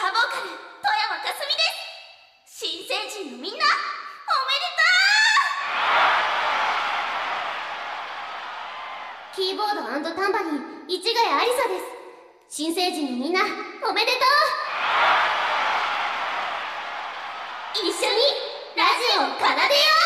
ターボーカル富山かすみです新成人のみんなおめでとう。キーボードタンバリン市ヶ谷ありさです。新成人のみんなおめでとう。一緒にラジオを奏でよう。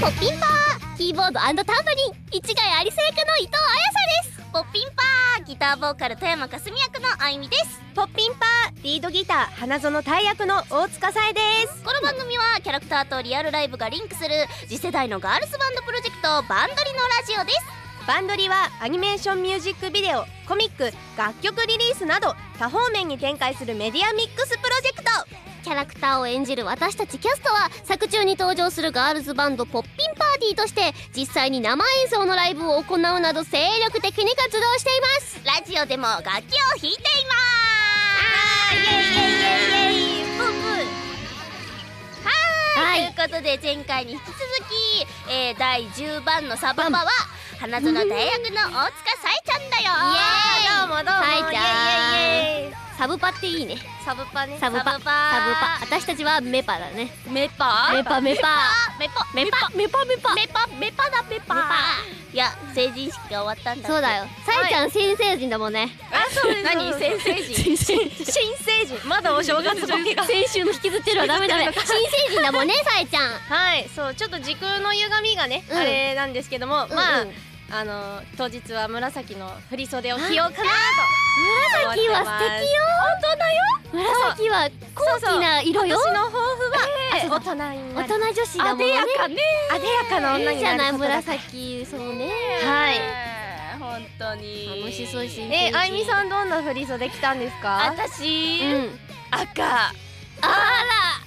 ポッピンパーキーボードタンバリン市ヶ谷有瀬役の伊藤彩さです。ポッピンパーギターボーカル富山かすみ役のあいみです。ポッピンパーリードギター花園大役の大塚さえです。この番組はキャラクターとリアルライブがリンクする次世代のガールズバンドプロジェクトバンドリのラジオです。バンドリはアニメーションミュージックビデオコミック楽曲リリースなど多方面に展開するメディアミックスプロジェクトキャラクターを演じる私たちキャストは作中に登場するガールズバンドポッピンパーティーとして実際に生演奏のライブを行うなど精力的に活動しています。ラジオでも楽器を弾いています。イエイイエイイエイ。イエイブンブンはい、ということで前回に引き続き、えー、第10番のサババは花園大学の大塚さえちゃんだよ。どうもどうもサブパっていいね。サブパね。サブパ。サブパ私たちはメパだね。メパ？メパメパ。メパ？メパ？メパ？メパメパ。メパ？だメパ。いや成人式が終わったんだそうだよ。さえちゃん新成人だもんね。あそうです。何？そうです先生人。新成人。まだお正月ボケが先週の引きずってるわダメダメ。新成人だもんねさえちゃん。はいそう。ちょっと時空の歪みがね、うん。あれなんですけども、うんまあ、うんあの当日は紫の振り袖を着ようかなと紫は素敵よ。紫は高貴な色よ。今年の抱負は、あ大人大る人女子だもんねかねあでやかな女いいじゃないになることだ紫そうねはい本当に楽しそうしえあいみさんどんな振り袖着たんですか私、う。ん赤あ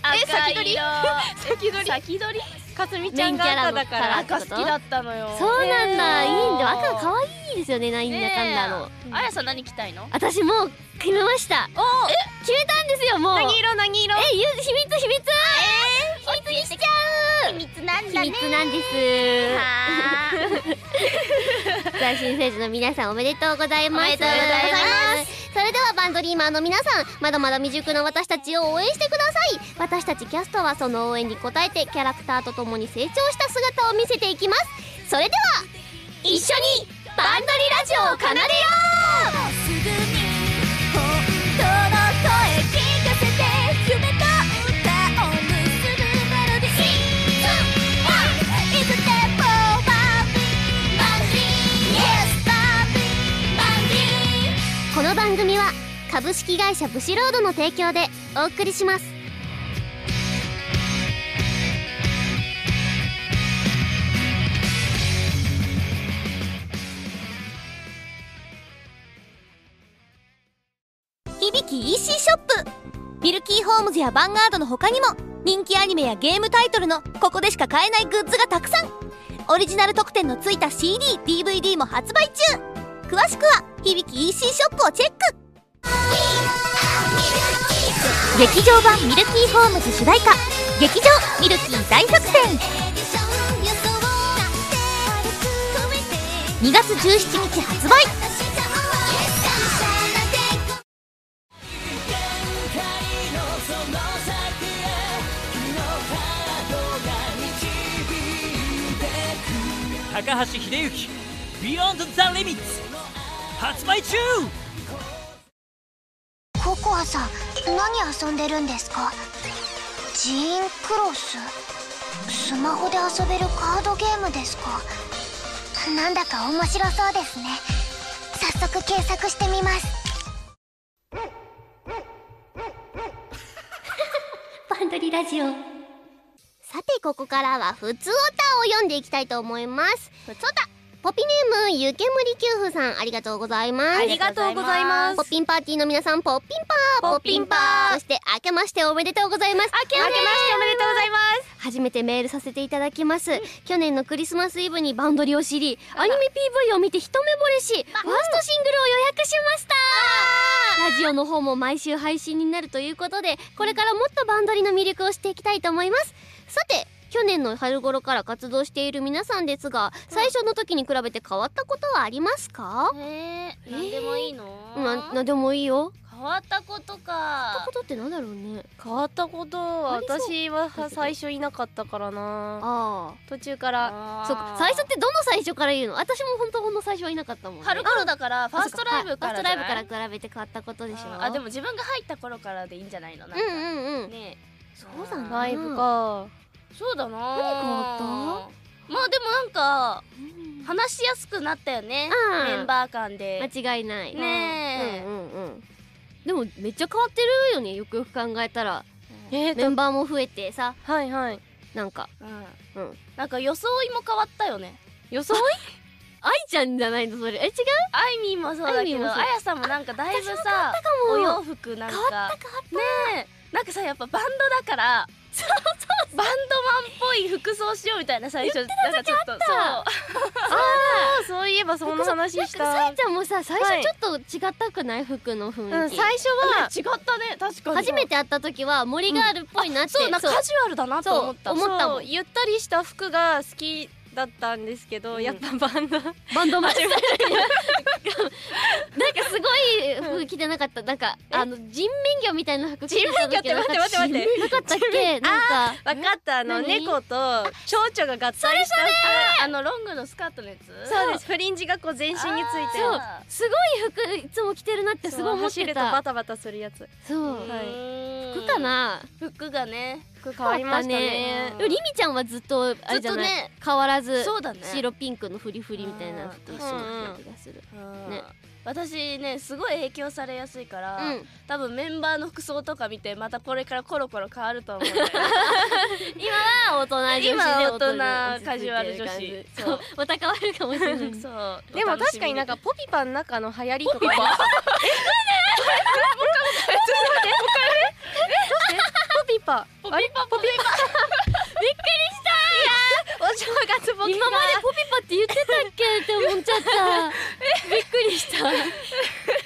らえ赤色先取り先取りかすみちゃんが赤だから。赤好きだったのよ。そうなんだ。えー。いいんだ。赤可愛いですよねなんだかんだの。あやさん何着たいの？私もう決めました。おえ？決めたんですよもう。何色？何色？えゆ秘密秘密。秘密にしちゃう。秘密なんだね。秘密なんです。はさあ新成人の皆さんおめでとうございます。おめでとうございますそれではバンドリーマーの皆さんまだまだ未熟な私たちを応援してください。私たちキャストはその応援に応えてキャラクターと共に成長した姿を見せていきます。それでは一緒にバンドリラジオを奏でよう番組は株式会社ブシロードの提供でお送りします。響き EC ショップ。ミルキーホームズやヴァンガードの他にも人気アニメやゲームタイトルのここでしか買えないグッズがたくさん。オリジナル特典のついた CDDVD も発売中。詳しくは響き EC ショップをチェック。劇場版ミルキーホームズ主題歌。劇場ミルキー大作戦。2月17日発売。高橋秀幸 Beyond the Limits 発売中。ココアさん何遊んでるんですか？ジーンクロス？スマホで遊べるカードゲームですか？なんだか面白そうですね。早速検索してみます。バンドリラジオ。さてここからはふつおたを読んでいきたいと思います。ふつおたポピネームゆけむりきゅうふさんありがとうございます。ありがとうございます。ポッピンパーティーの皆さんポッピンパーポッピンパー。そして明けましておめでとうございます。明けましておめでとうございます。初めてメールさせていただきます、去年のクリスマスイブにバンドリを知りアニメ PV を見て一目惚れしファーストシングルを予約しました。ラジオの方も毎週配信になるということでこれからもっとバンドリの魅力をしていきたいと思います。さて去年の春頃から活動している皆さんですが最初の時に比べて変わったことはありますか、えー、なんでもいいの、ななんでもいいよ。変わったこと変わったかことってなんだろうね。変わったことは私は最初いなかったからな。あ途中から。あー。そうか最初ってどの最初から言うの？私も本当ほんの最初はいなかったもんね。春頃だからファーストライブファーストライブから比べて変わったことでしょ？あでも自分が入った頃からでいいんじゃないの？なんか、うんうんうんねそうだな。ライブかそうだな。何変わった？まあでもなんか話しやすくなったよねうんメンバー間で。間違いない。ねえ。うんうんうんでもめっちゃ変わってるよねよくよく考えたら。えーとメンバーも増えてさ。はいはい。なんか。うん。うん。なんか装いも変わったよね。装い？愛ちゃんじゃないのそれ。え違う？あいみんもそうだけどあやさんもなんかだいぶさお洋服なんか。ねえ。なんかさやっぱバンドだからバンドマンっぽい服装しようみたいな最初。なんかちょっとそうあーそういえばそんな話しなんかさたえちゃんもさ最初ちょっと違ったくない服の雰囲気。うん最初は違ったね確かに。初めて会った時は森ガールっぽいなって。そうなんかカジュアルだなと思った。思ったもゆったりした服が好きだったんですけど、うん。やっぱバンド。バンドマン。なんかすごい服着てなかった。なんかあの人面魚みたいな服着てた時人面魚って待って待って待って。なかったっけ？なんか。分かった。あの何？猫と蝶々が合体した。あのロングのスカートのやつ？服そうです。フリンジがこう全身についてそう。すごい服いつも着てるなってすごい思っ走るとてたバタバタするやつ。そう。はい。服かな？服がね服変わりましたね。でもりみちゃんはずっとあれじゃない？ずっとね。変わらずそうだね。白ピンクのフリフリみたいな服一緒だった気がする。うん。ね。私ねすごい影響されやすいから、うん。多分メンバーの服装とか見てまたこれからコロコロ変わると思う今は大人女子で今は大人カジュアル女子。そう。また変わるかもしれない。そう。でも確かになんかポピパの中の流行りとか。ポピパ ポピパポピパお正月ボケ今までポピパって言ってたっけって思っちゃった。びっくりした。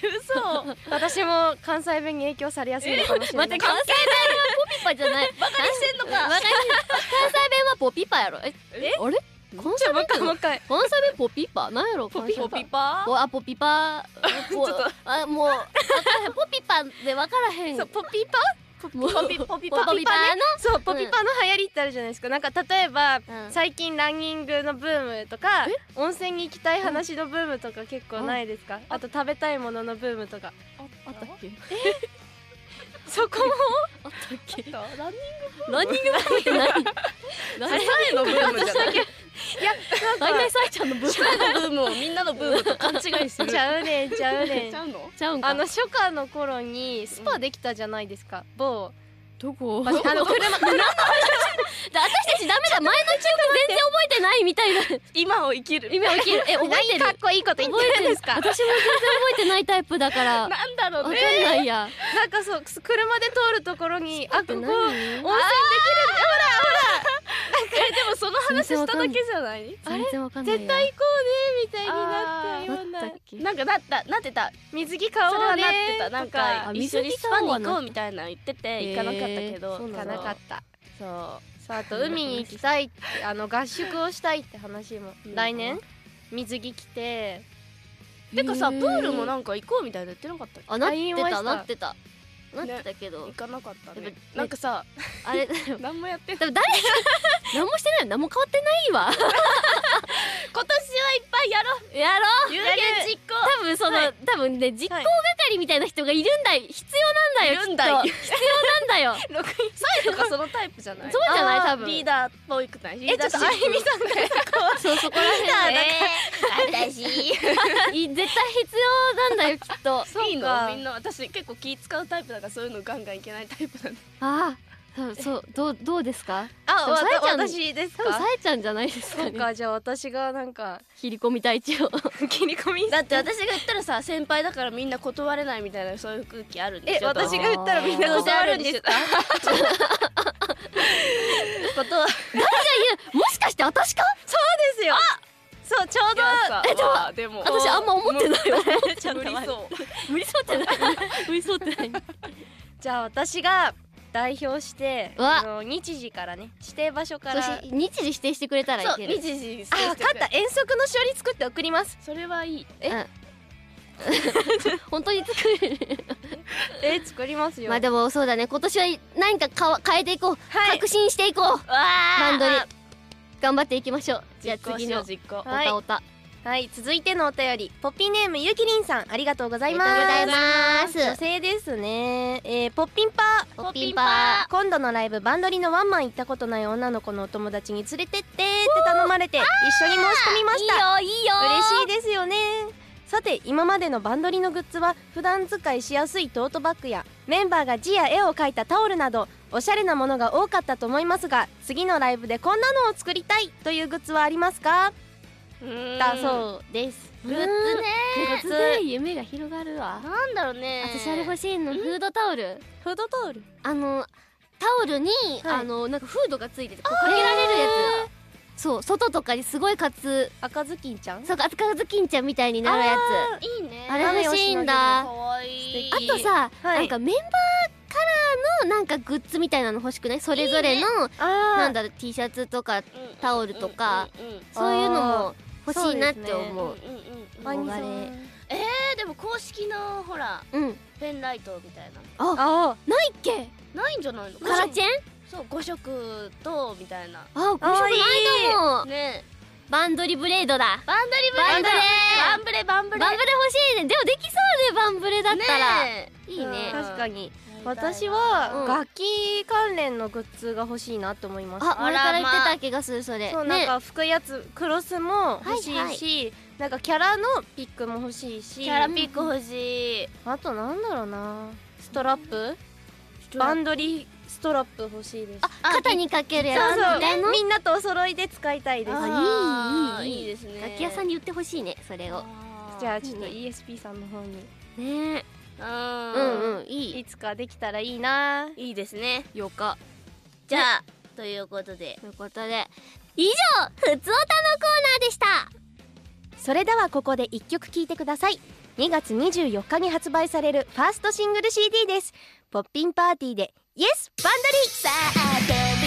嘘。私も関西弁に影響されやすいのかもしれない。待って関西弁はポピパじゃない。バカにしてんのか。関西弁はポピパやろ。えあれ？関西もう一回弁もう一回。関西弁ポピパなんやろ？関西弁。ポピパポあポピパポ あもうポピパで分からへん。ポピパポピパポピパのそうポピパの流行りってあるじゃないですか。なんか例えば、うん。最近ランニングのブームとか温泉に行きたい話のブームとか結構ないですか、あと食べたいもののブームとか。あったっけ？そこも？あったっけ？ランニンランニングブーム。って何？何グのブームじゃない。いや大体さえちゃんのブーム。人のブームをみんなのブームと勘違いするちゃう。ねんちゃう。ねんちゃう。のちゃう。んかあの初夏の頃にスパできたじゃないですか、某どこあの車車私たちダメだ。前の記憶全然覚えてないみたいな。今を生きる。今起きる。え覚えてる？かっこいいこと言ってるるんですか？私も全然覚えてないタイプだから。なんだろわかんうねないや。なんかそう車で通るところにあここ温泉できる何ほらえでもその話しただけじゃない？全然わかんない。や絶対行こうねみたいになったようななんかなったなってた。水着買おうねなってたなんかあ一緒にスパに行こうみたいなの言ってて行かなかったけど。行かなかった。そうさああと海に行きたいってあの合宿をしたいって話もうん来年？水着着て。てかさプへーールもなんか行こうみたいな言ってなかったっけ？あなってた。なってたなってたけど。行かなかったね。なんかさあれ 何もやってない。誰 何もしてない。よ何も変わってないわ。今年はいっぱいやろう。やろう。有言実行。多分その、多分ね実行係みたいな人がいるんだよ。必要なんだよいるんだよ。必要なんだよ。サイとかそのタイプじゃない。そうじゃない多分リーダーっぽいくない？リえちょっとあゆみさんがそうそこら辺えー私。い絶対必要なんだよきっと。いいの？かみんな私結構気使うタイプだからそういうのガンガンいけないタイプなんで。ああそうそう どうどうですか？あわでもさえちゃん私です多分さかえちゃんじゃないですかね。そうかじゃあ私がなんか切り込み隊長。切り込み？だって私が言ったらさ先輩だからみんな断れないみたいなそういう空気あるんでえ私が言ったらみんな断るんですか 断る？もしかして私かですよそうちょうどえでもでも私あんま思ってない。よちょっと待って無理そう。ってない。無理そうってない。じゃあ私が代表してあの日時からね指定場所から。そして日時指定してくれたらそういける。日時あ分かった遠足のしおり作って送ります。それはいい。本当に作れる。え作りますよ。まあでもそうだね。今年は何かかわ変えていこう、はい。革新していこう。わバンドリあ頑張っていきましょう。じゃあ次の。実行。おはい。たおた。はい続いてのお便り。ポッピーネームゆきりんさんありがとうございます。ありがとうございます。女性ですね。えー、ポッピンパー。ポッピンパー。今度のライブバンドリのワンマン行ったことない女の子のお友達に連れてってって頼まれて一緒に申し込みました。いいよいいよ。嬉しいですよね。さて今までのバンドリのグッズは普段使いしやすいトートバッグやメンバーが字や絵を描いたタオルなどおしゃれなものが多かったと思いますが次のライブでこんなのを作りたいというグッズはありますか？だうそうです。グッズね。グッズ。で夢が広がるわ。なんだろうね。私あれ欲しいの。フードタオル。フードタオル？あのタオルに、はい。あのなんかフードがついててこうかけられるやつ。そう外とかにすごいかつ赤ずきんちゃん？そう赤ずきんちゃんみたいになるやいいね。あれ欲しいんだ。あとさ、はい。なんかメンバーカラーのなんかグッズみたいなの欲しくない？それぞれのあなんだろう T シャツとかうん。タオルとかうんうんうんそういうのも欲しいなって思う。うんうんうんあ憧れ。えーでも公式のほらうん。ペンライトみたいなあないっけ？ないんじゃないの？カラチェン？そう5色とみたいな。あ、ご色ないかもね。バンドリブレードだ。バンドリブレバンドレバンブレバンブレ。バンブレ欲しいね。でもできそうねバンブレだったら、いいね。うん。確かに私は楽器関連のグッズが欲しいなと思います、う、あ前から言ってた気がするそれ。そう、ね、なんか拭くやつクロスも欲しいし、はいはい、なんかキャラのピックも欲しいし。キャラピック欲しい、あとなんだろうな。ストラップ？バンドリストラップ欲しいです。あ肩にかけるやつみたいな？みんなとお揃いで使いたいです。あいいいい。いいですね。楽器屋さんに売ってほしいねそれを。じゃあちょっと ESP さんの方に。ね。えうんうんいい。いつかできたらいいな。いいですね。よか。じゃあということで。ということで以上ふつおたのコーナーでした。それではここで1曲聴いてください。2月24日に発売されるファーストシングル CD です。ポッピンパーティーで Yes バンドリさあ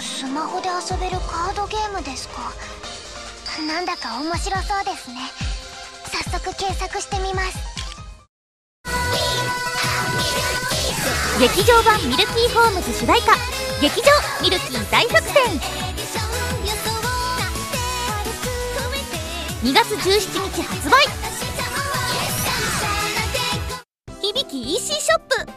スマホで遊べるカードゲームですか？なんだか面白そうですね。早速検索してみます。劇場版ミルキーホームズ主題歌。劇場ミルキー大作戦。2月17日発売。響き EC ショップ。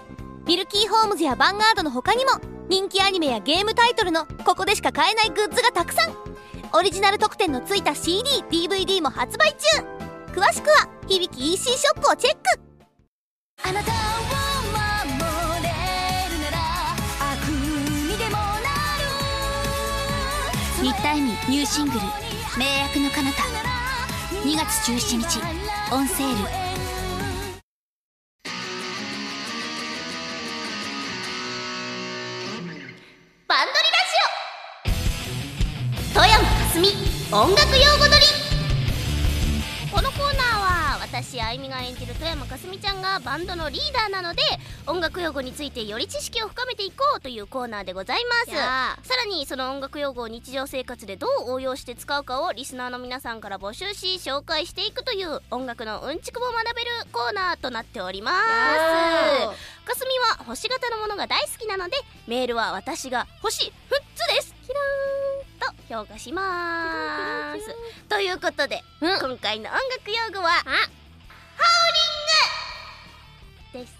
ミルキーホームズやヴァンガードの他にも人気アニメやゲームタイトルのここでしか買えないグッズがたくさん。オリジナル特典のついた CDDVD も発売中。詳しくは響き EC ショップをチェック。あなたを守れるなら悪にでもなる。新田恵美ニューシングル「名役の彼方」2月17日オンセール音楽用語撮り。このコーナーは私あゆみが演じる富山かすみちゃんがバンドのリーダーなので音楽用語についてより知識を深めていこうというコーナーでございます。やさらにその音楽用語を日常生活でどう応用して使うかをリスナーの皆さんから募集し紹介していくという音楽のうんちくも学べるコーナーとなっております。かすみは星型のものが大好きなのでメールは私が星ふっつです。キラーンと評価します。ということで、うん。今回の音楽用語はハウリングです。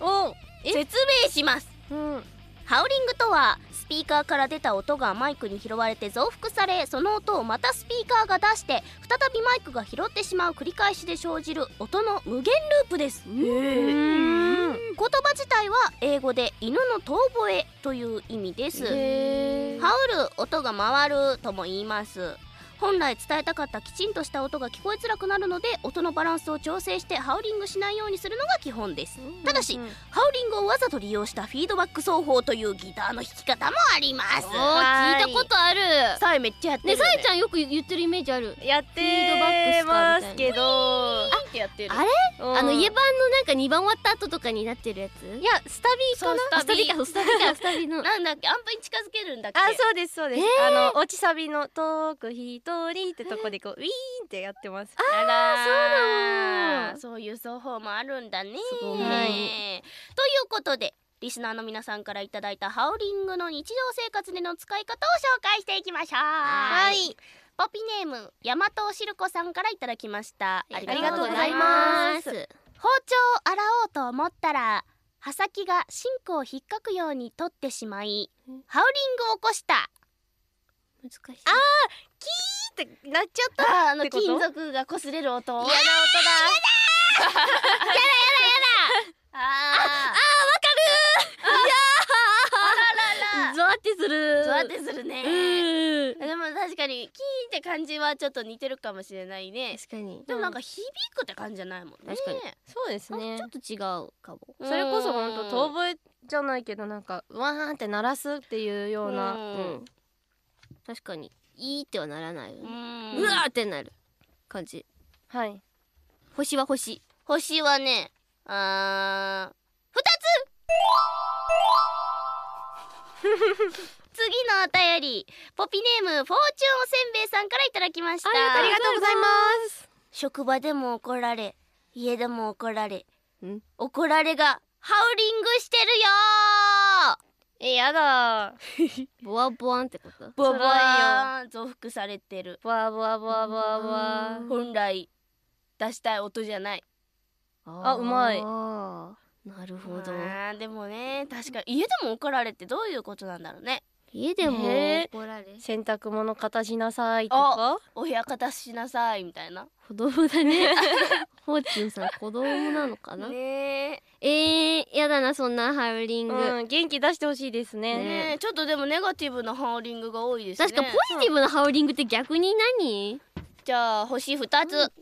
お説明します。うん。ハウリングとはスピーカーから出た音がマイクに拾われて増幅されその音をまたスピーカーが出して再びマイクが拾ってしまう繰り返しで生じる音の無限ループです。言葉自体は英語で犬の遠吠えという意味です。へハウル音が回るとも言います本来伝えたかったきちんとした音が聞こえづらくなるので音のバランスを調整してハウリングしないようにするのが基本です。ただし、ハウリングをわざと利用したフィードバック奏法というギターの弾き方もあります。おー聞いたことある。さえめっちゃやってるねよね。さえちゃんよく言ってるイメージある。やっフィードバックてますけどってやってる。あれ？うん。あの家版のなんか2番終わった後とかになってるやつ？いやスタビかな？そうスタビか。スタビか。スタビ の。なんだっけ？アンプに近づけるんだっけ？あそうですそうです、あの落ちサビの「遠く一人」ってとこでこうウィーンってやってます。あらそうなの。そういう奏法もあるんだね。すごいはいということでリスナーの皆さんからいただいたハウリングの日常生活での使い方を紹介していきましょう。はいポピネーム大和おしるこさんからいただきました。ありがとうございます。包丁を洗おうと思ったら刃先がシンクを引っかくように取ってしまいハウリングを起こした。難しい。ってなっちゃった。あーあの金属が擦れる音。嫌な音だ。あー。あらってする。ゾワってするね。うん。でも確かにキーンって感じはちょっと似てるかもしれないね。確かに。でもなんか響くって感じじゃないもんね。確かに。そうですね。ちょっと違うかも。それこそほんと遠吠えじゃないけどなんかうわーんって鳴らすっていうような。確かにいいってはならないうわーってなる感じ。はい。星は星。星はねあー二つ次のお便りポピネームフォーチュンおせんべいさんからいただきました。ありがとうございます。職場でも怒られ家でも怒られん？怒られがハウリングしてるよえやだ。ボワボワンってこと？ボワボ辛ワーン増幅されてる。ボワボワボワボワ。ボワ本来出したい音じゃない。あうまいなるほど。でもね確かに家でも怒られってどういうことなんだろうね。家でもえ。怒られ？洗濯物片しなさいとか。お部屋片しなさいみたいな。子供だね。ホーチュンさん子供なのかな、ねえ。ー、やだなそんなハウリング、うん元気出してほしいですえねねえちょっとでもネガティブなハウリングが多いですね。確かポジティブなハウリングって逆に何？じゃあ星2つ、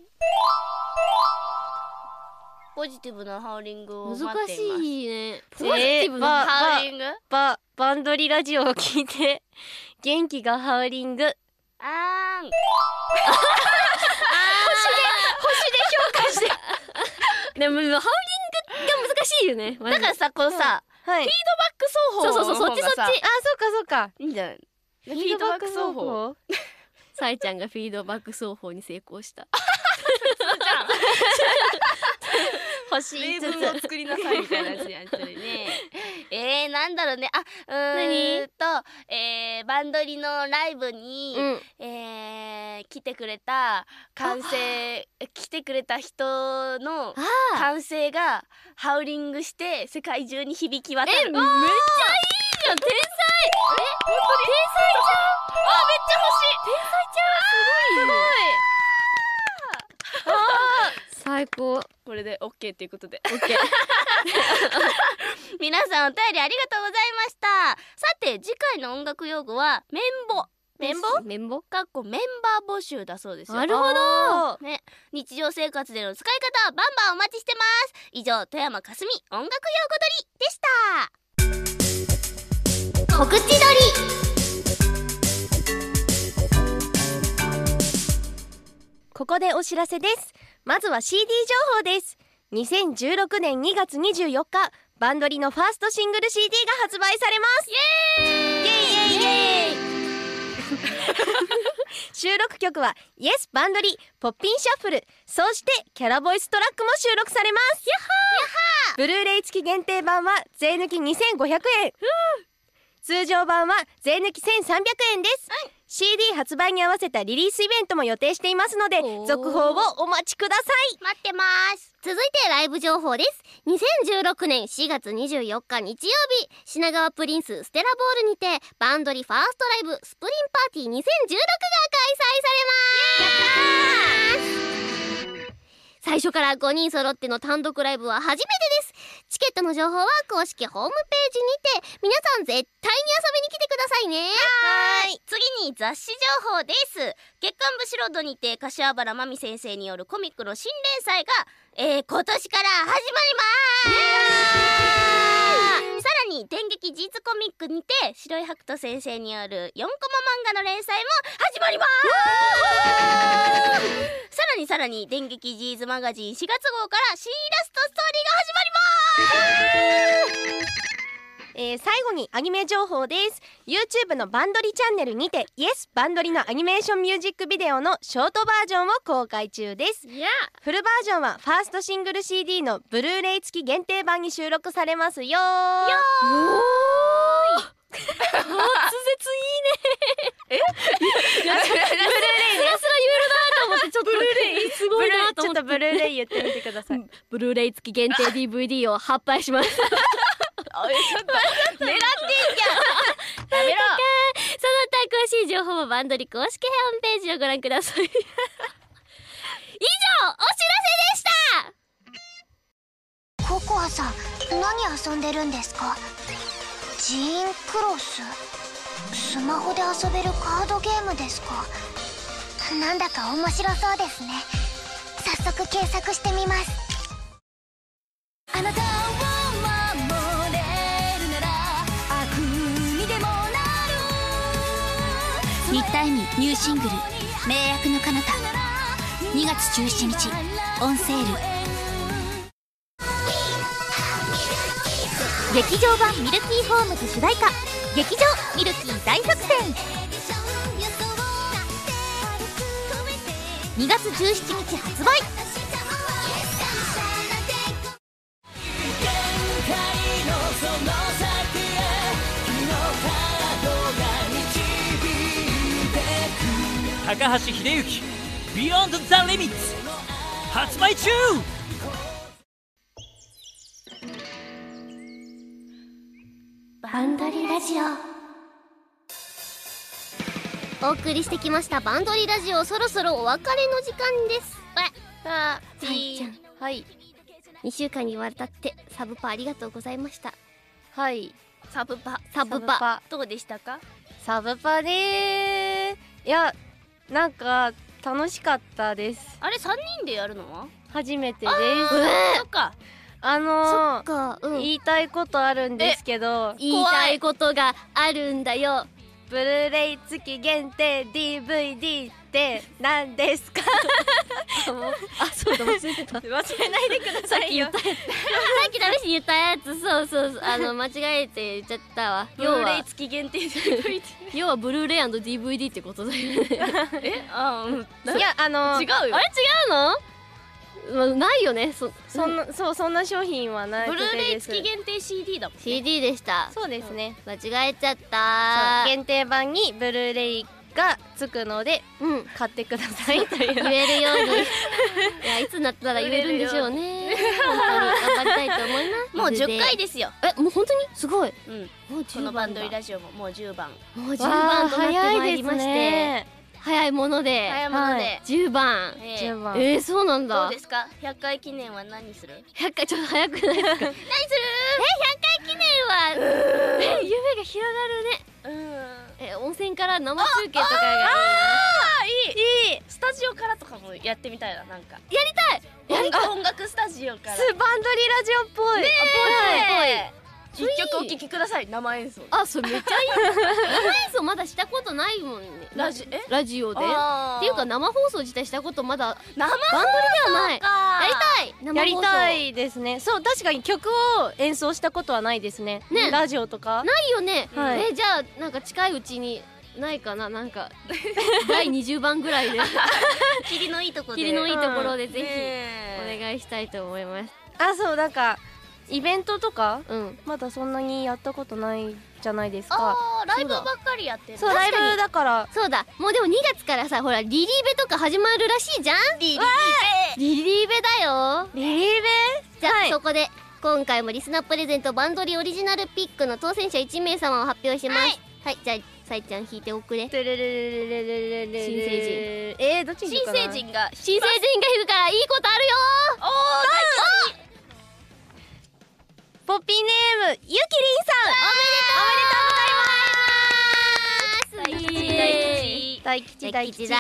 ポジティブなハウリングを待っています。難しいね。ポジえティブなハウリング？ばバンドリラジオを聞いて元気がハウリング。あーん。でもハウリングが難しいよね。だからさこのさ、はい。フィードバック奏法そうそうそうそっちそっち。あそうかそうか。いいんじゃない？フィードバック奏法。さえちゃんがフィードバック奏法に成功した 星例5つ文を作りなさいみたいなやつやってるね。えー、なんだろうね。あうんと、えー、バンドリのライブに、うん。えー、来てくれた歓声来てくれた人のあ歓声がハウリングして世界中に響き渡る。えめっちゃいいじゃん。天才。え天才じゃん。あめっちゃ欲しい。天才ちゃん。すごい最高。これで OK ということで。オッケー。皆さんお便りありがとうございました。さて次回の音楽用語は綿棒。綿棒？綿棒？かっこメンバー募集だそうですよ。なるほど。ね、日常生活での使い方バンバンお待ちしてます。以上富山かすみ音楽用語撮りでした。告知撮ここでお知らせです。まずは CD 情報です。2016年2月24日バンドリのファーストシングル CD が発売されます。イエーイイエイイエイ。収録曲は Yes バンドリポッピンシャッフルそしてキャラボイストラックも収録されます。ブルーレイ付き限定版は税抜き2500円。通常版は税抜き1300円です、CD 発売に合わせたリリースイベントも予定していますので続報をお待ちください。待ってます。続いてライブ情報です。2016年4月24日日曜日品川プリンスステラボールにてバンドリファーストライブスプリンパーティー2016が開催されます。最初から5人揃っての単独ライブは初めてですチケットの情報は公式ホームページにて皆さん絶対に遊びに来てくださいね。はい。次に雑誌情報です。月刊ブシロードにて柏原麻実先生によるコミックの新連載が、えー、今年から始まりますさらに電撃実コミックにて白井白人先生による4コマ漫画の連載も始まりますさらにさらに電撃ジーズマガジン4月号から新イラストストーリーが始まりますえー最後にアニメ情報です。YouTube のバンドリチャンネルにて Yes バンドリのアニメーションミュージックビデオのショートバージョンを公開中です。いやフルバージョンはファーストシングル CD のブルーレイ付き限定版に収録されますよ。滑舌い。いね。え？ブルーレイ。ねひたすら言えるなと思ってちょっとブルーレイすごいなと思って。ちょっとブルーレイ言ってみてください。ブルーレイ付き限定 DVD を発売しますおいちょっと狙ってんじゃん。やめろ。他詳しい情報はバンドリ公式ホームページをご覧ください。以上お知らせでした。ココアさん何遊んでるんですか？ジーンクロス？スマホで遊べるカードゲームですか？なんだか面白そうですね。早速検索してみますニューシングル「名役の彼方」2月17日オンセール。劇場版ミルキーホームズ主題歌。劇場ミルキー大作戦。2月17日発売。高橋秀幸 Beyond the Limits 発売中。バンドリラジオ。お送りしてきましたバンドリラジオ。そろそろお別れの時間です。さあさえちゃん。はい。2週間にわたってサブパありがとうございました。はい。サブパ。サブパ。サブパ。どうでしたか？サブパねー。いやなんか楽しかったです。あれ三人でやるの？は初めてです。そっか。あのーかうん。言いたいことあるんですけど言いたいことがあるんだよ。ブルーレイ付き限定 DVD って何ですか？あそうだ忘れてた。忘れないでくださいよ。さっき試しに言ったやつ。そうそうそう。あの 間違えて言っちゃったわ。ブルーレイ要は付き限定要はブルーレイ &DVD ってことだよね。え？あうん。いやあのー違うよ。あれ？違うの？まないよね。そそんなそうそんな商品はないブルーレイ付き限定 CD だもん CD でした。そうですね、間違えちゃった。限定版にブルーレイがつくのでうん。買ってくださいという。言えるように。いやいつになったら言えるんでしょうね。本当に頑張りたいと思います。もう10回で。ですよ。えもう本当に？すごい。うん。もう10このバンドリだラジオももう10番。もう10わあ番となってまいりまして。ね。早いもので。早いもので、10番。え10番。えー、そうなんだ。どうですか？100回記念は何する？100回ちょっと早くないですか？何する？え100回記念は。え夢が広がるね。うんえ温泉から生中継とかが。あいい。いい。スタジオからとかもやってみたいななんか。やりたい。やりたい。音楽スタジオから。スバンドリラジオっぽい、ねはい一曲お聴きください。生演奏。あそれめっちゃいい。生演奏まだしたことないもんね。ラジえ？ラジオで。っていうか生放送自体したことまだ生バンドリではない。か。やりたい。生放送。やりたいですね。そう確かに曲を演奏したことはないですね。ね。ラジオとか。ないよね、はい。えじゃあなんか近いうちにないかな。なんか 第20番ぐらいで。霧のいいとこで。霧のいいところでぜひねお願いしたいと思います。あそうなんかイベントとか、うん、まだそんなにやったことないじゃないですか。ライブばっかりやってる。そうライブだから。そうだ。もうでも2月からさほらリリーベとか始まるらしいじゃん。リリーベ。リリーベだよ。リリーベ？じゃあ、はい、そこで今回もリスナープレゼントバンドリオリジナルピックの当選者1名様を発表します、はい、はい、じゃあさいちゃん引いておくれ新成人。えー、どっち新成人が新成人が引くからいいことあるよおおポッピーネームゆきりんさん。ー大吉イエー。イ大吉大吉大大吉吉。だ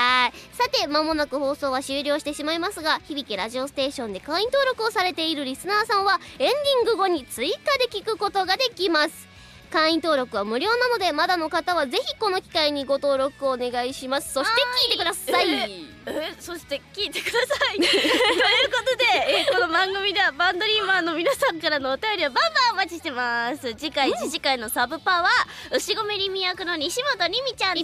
さて間もなく放送は終了してしまいますが響けラジオステーションで会員登録をされているリスナーさんはエンディング後に追加で聞くことができます。会員登録は無料なのでまだの方はぜひこの機会にご登録お願いします。そして聞いてくださいえそして聞いてください。ということで、えーこの番組ではバンドリーマーの皆さんからのお便りをバンバンお待ちしてます。次回、次次回のサブパは牛込りみ役の西本りみちゃんで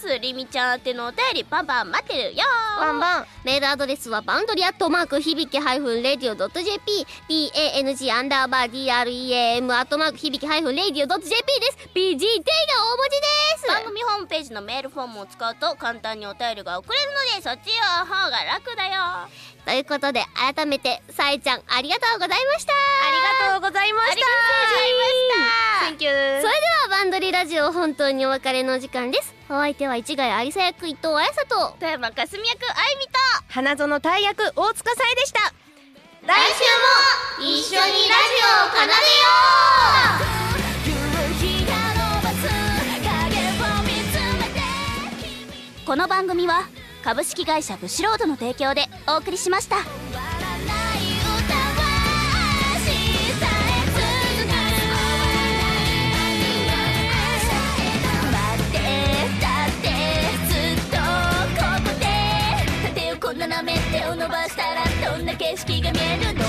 す。りみちゃん宛てのお便りバンバン待ってるよ。バンバン。メールアドレスはバンドリアットマーク響ハイフンレディオドット JP BANG アンダーバー DREAM アットマーク響ハイフンレディオドット JP です。PGT が大文字です。番組ホームページのメールフォームを使うと簡単にお便りが送れるのでそっちの方が楽だよ。ということで改めてさえちゃんありがとうございました。ありがとうございました。ありがとうございました。Thank you それではバンドリラジオ本当にお別れの時間です。お相手は市ヶ谷有沙役伊藤彩沙と富山かすみ役あいみと花園大役大塚さえでした。来週も一緒にラジオを奏でよう。この番組は株式会社ブシロードの提供でお送りしました。手を伸ばしたらどんな景色が見えるの